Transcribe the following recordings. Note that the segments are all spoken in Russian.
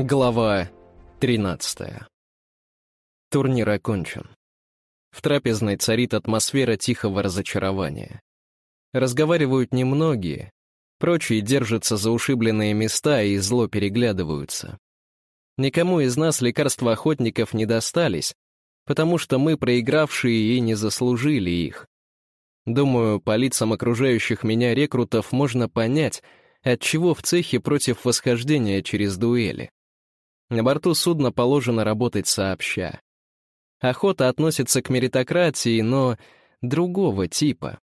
Глава 13 Турнир окончен. В трапезной царит атмосфера тихого разочарования. Разговаривают немногие, прочие держатся за ушибленные места и зло переглядываются. Никому из нас лекарства охотников не достались, потому что мы, проигравшие, и не заслужили их. Думаю, по лицам окружающих меня рекрутов можно понять, отчего в цехе против восхождения через дуэли. На борту судна положено работать сообща. Охота относится к меритократии, но другого типа.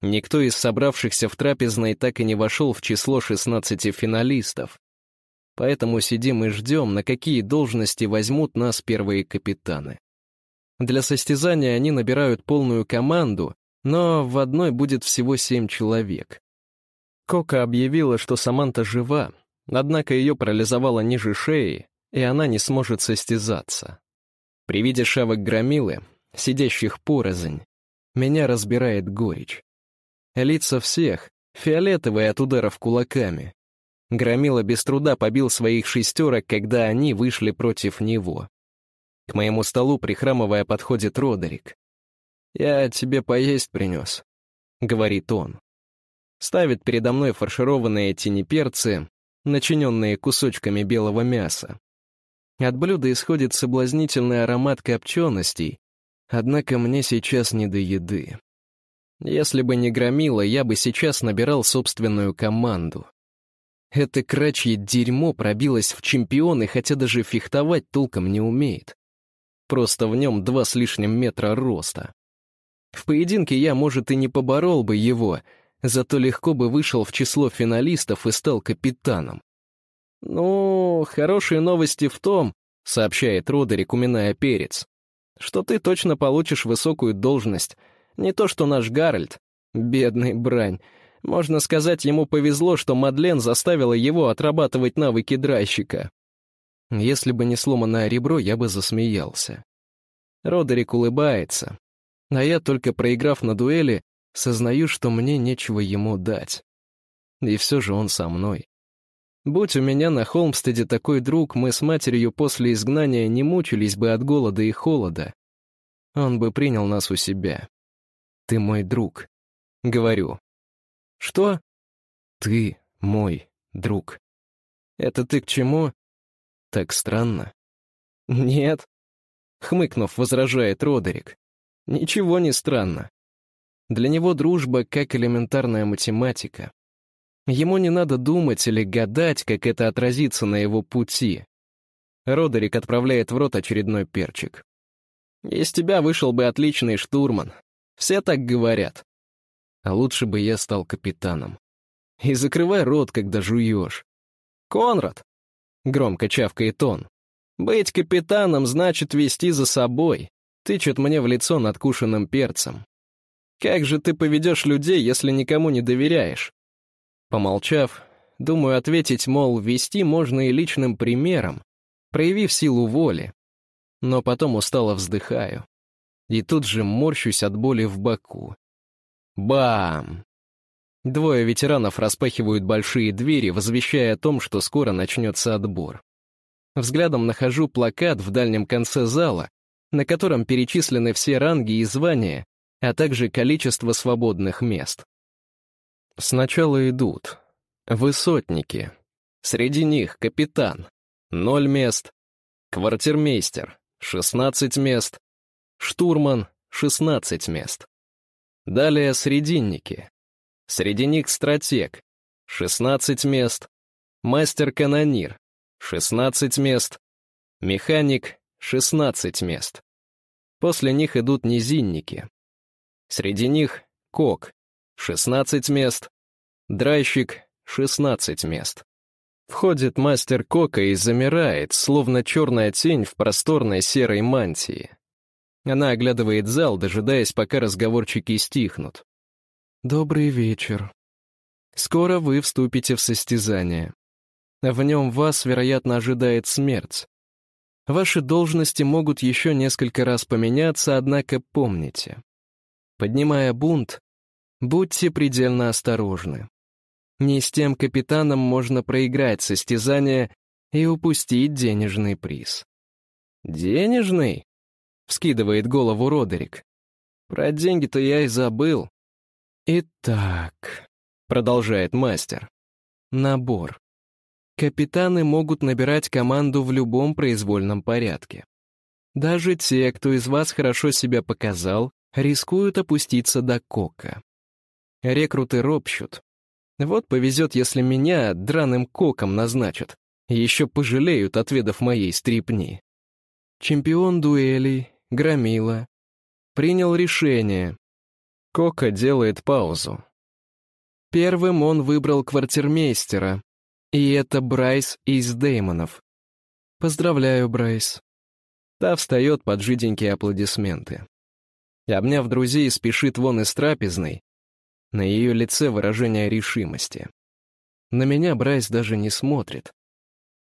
Никто из собравшихся в трапезной так и не вошел в число 16 финалистов. Поэтому сидим и ждем, на какие должности возьмут нас первые капитаны. Для состязания они набирают полную команду, но в одной будет всего семь человек. Кока объявила, что Саманта жива, Однако ее парализовало ниже шеи, и она не сможет состязаться. При виде шавок громилы, сидящих порознь, меня разбирает горечь. Лица всех, фиолетовые от ударов кулаками. Громила без труда побил своих шестерок, когда они вышли против него. К моему столу, прихрамывая, подходит Родерик. «Я тебе поесть принес», — говорит он. Ставит передо мной фаршированные тенеперцы, начиненные кусочками белого мяса. От блюда исходит соблазнительный аромат копченостей, однако мне сейчас не до еды. Если бы не громило, я бы сейчас набирал собственную команду. Это крачье дерьмо пробилось в чемпионы, хотя даже фехтовать толком не умеет. Просто в нем два с лишним метра роста. В поединке я, может, и не поборол бы его — зато легко бы вышел в число финалистов и стал капитаном. «Ну, хорошие новости в том», — сообщает Родерик, уминая перец, «что ты точно получишь высокую должность. Не то что наш Гарольд. Бедный брань. Можно сказать, ему повезло, что Мадлен заставила его отрабатывать навыки драйщика. Если бы не сломанное ребро, я бы засмеялся. Родерик улыбается. А я, только проиграв на дуэли, Сознаю, что мне нечего ему дать. И все же он со мной. Будь у меня на Холмстеде такой друг, мы с матерью после изгнания не мучились бы от голода и холода. Он бы принял нас у себя. Ты мой друг. Говорю. Что? Ты мой друг. Это ты к чему? Так странно. Нет. Хмыкнув, возражает Родерик. Ничего не странно. Для него дружба как элементарная математика. Ему не надо думать или гадать, как это отразится на его пути. Родерик отправляет в рот очередной перчик. «Из тебя вышел бы отличный штурман. Все так говорят. А лучше бы я стал капитаном. И закрывай рот, когда жуешь. Конрад!» — громко чавкает он. «Быть капитаном значит вести за собой», — тычет мне в лицо надкушенным перцем. Как же ты поведешь людей, если никому не доверяешь? Помолчав, думаю ответить, мол, вести можно и личным примером, проявив силу воли. Но потом устало вздыхаю. И тут же морщусь от боли в боку. Бам! Двое ветеранов распахивают большие двери, возвещая о том, что скоро начнется отбор. Взглядом нахожу плакат в дальнем конце зала, на котором перечислены все ранги и звания, а также количество свободных мест. Сначала идут высотники, среди них капитан, ноль мест, квартирмейстер, 16 мест, штурман, 16 мест. Далее срединники, среди них стратег, 16 мест, мастер-канонир, 16 мест, механик, 16 мест. После них идут низинники, Среди них кок — 16 мест, драйщик — 16 мест. Входит мастер кока и замирает, словно черная тень в просторной серой мантии. Она оглядывает зал, дожидаясь, пока разговорчики стихнут. «Добрый вечер. Скоро вы вступите в состязание. В нем вас, вероятно, ожидает смерть. Ваши должности могут еще несколько раз поменяться, однако помните, Поднимая бунт, будьте предельно осторожны. Не с тем капитаном можно проиграть состязание, и упустить денежный приз. «Денежный?» — вскидывает голову Родерик. «Про деньги-то я и забыл». «Итак», — продолжает мастер, — «набор. Капитаны могут набирать команду в любом произвольном порядке. Даже те, кто из вас хорошо себя показал, рискуют опуститься до кока. Рекруты ропщут. Вот повезет, если меня драным коком назначат. Еще пожалеют, отведав моей стрипни. Чемпион дуэлей, громила. Принял решение. Кока делает паузу. Первым он выбрал квартирмейстера. И это Брайс из Деймонов. Поздравляю, Брайс. Та встает под жиденькие аплодисменты. Обняв друзей, спешит вон из трапезной. На ее лице выражение решимости. На меня Брайс даже не смотрит.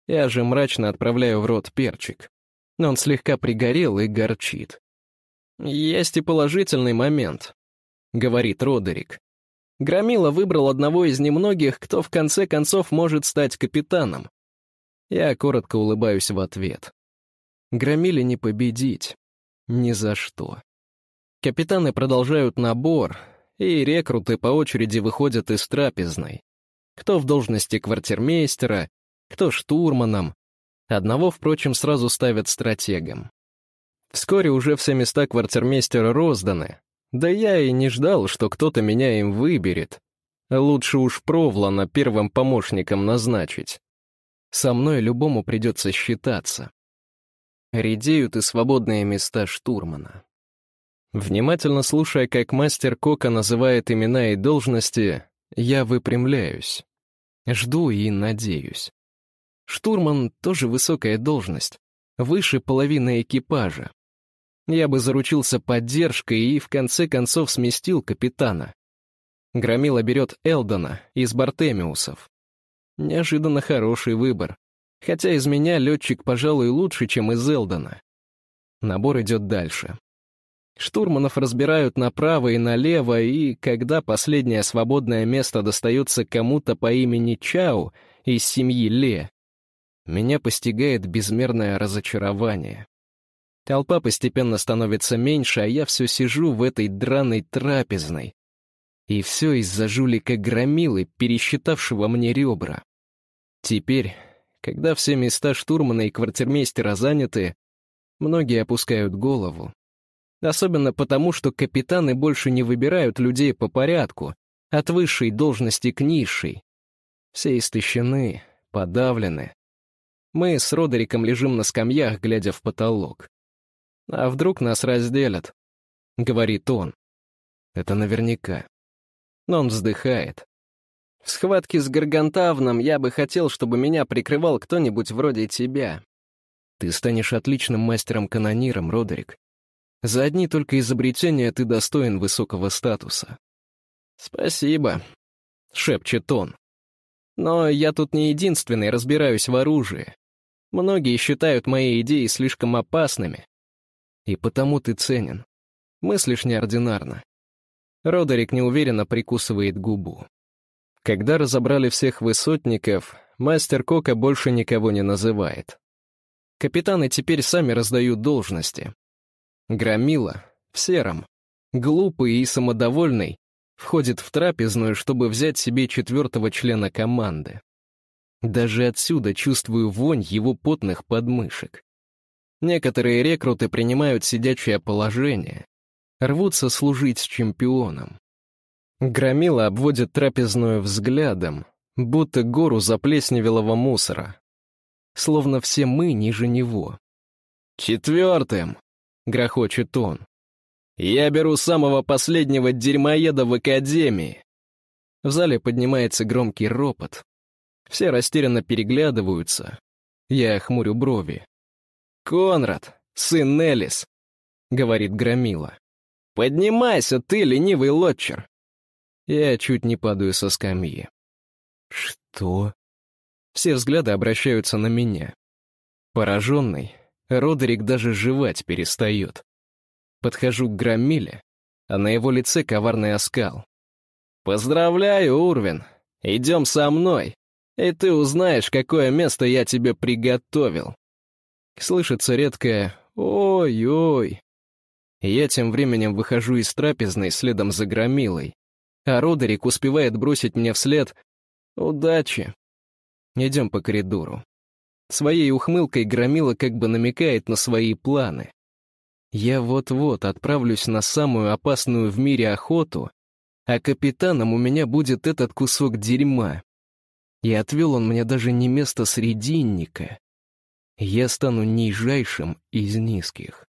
Я же мрачно отправляю в рот перчик. Он слегка пригорел и горчит. «Есть и положительный момент», — говорит Родерик. Громила выбрал одного из немногих, кто в конце концов может стать капитаном. Я коротко улыбаюсь в ответ. Громили не победить. Ни за что. Капитаны продолжают набор, и рекруты по очереди выходят из трапезной. Кто в должности квартирмейстера, кто штурманом. Одного, впрочем, сразу ставят стратегом. Вскоре уже все места квартирмейстера розданы. Да я и не ждал, что кто-то меня им выберет. Лучше уж Провлана первым помощником назначить. Со мной любому придется считаться редеют и свободные места штурмана. Внимательно слушая, как мастер Кока называет имена и должности, я выпрямляюсь. Жду и надеюсь. Штурман — тоже высокая должность, выше половины экипажа. Я бы заручился поддержкой и, в конце концов, сместил капитана. Громила берет Элдона из Бартемиусов. Неожиданно хороший выбор. Хотя из меня летчик, пожалуй, лучше, чем из Элдона. Набор идет дальше. Штурманов разбирают направо и налево, и когда последнее свободное место достается кому-то по имени Чау из семьи Ле, меня постигает безмерное разочарование. Толпа постепенно становится меньше, а я все сижу в этой драной трапезной. И все из-за жулика Громилы, пересчитавшего мне ребра. Теперь когда все места штурмана и квартирмейстера заняты, многие опускают голову. Особенно потому, что капитаны больше не выбирают людей по порядку, от высшей должности к низшей. Все истощены, подавлены. Мы с Родериком лежим на скамьях, глядя в потолок. «А вдруг нас разделят?» — говорит он. Это наверняка. Но он вздыхает. В схватке с Гаргантавном я бы хотел, чтобы меня прикрывал кто-нибудь вроде тебя. Ты станешь отличным мастером-канониром, Родерик. За одни только изобретения ты достоин высокого статуса. Спасибо, — шепчет он. Но я тут не единственный разбираюсь в оружии. Многие считают мои идеи слишком опасными. И потому ты ценен. Мыслишь неординарно. Родерик неуверенно прикусывает губу. Когда разобрали всех высотников, мастер Кока больше никого не называет. Капитаны теперь сами раздают должности. Громила, в сером, глупый и самодовольный, входит в трапезную, чтобы взять себе четвертого члена команды. Даже отсюда чувствую вонь его потных подмышек. Некоторые рекруты принимают сидячее положение, рвутся служить с чемпионом. Громила обводит трапезную взглядом, будто гору заплесневелого мусора. Словно все мы ниже него. «Четвертым!» — грохочет он. «Я беру самого последнего дерьмоеда в академии!» В зале поднимается громкий ропот. Все растерянно переглядываются. Я хмурю брови. «Конрад, сын Неллис!» — говорит Громила. «Поднимайся, ты, ленивый лотчер! Я чуть не падаю со скамьи. Что? Все взгляды обращаются на меня. Пораженный, Родерик даже жевать перестает. Подхожу к Громиле, а на его лице коварный оскал. «Поздравляю, Урвин! Идем со мной! И ты узнаешь, какое место я тебе приготовил. Слышится редкое «Ой-ой». Я тем временем выхожу из трапезной следом за громилой, а Родерик успевает бросить мне вслед «Удачи». Идем по коридору. Своей ухмылкой громила как бы намекает на свои планы. Я вот-вот отправлюсь на самую опасную в мире охоту, а капитаном у меня будет этот кусок дерьма. И отвел он мне даже не место срединника. Я стану нижайшим из низких.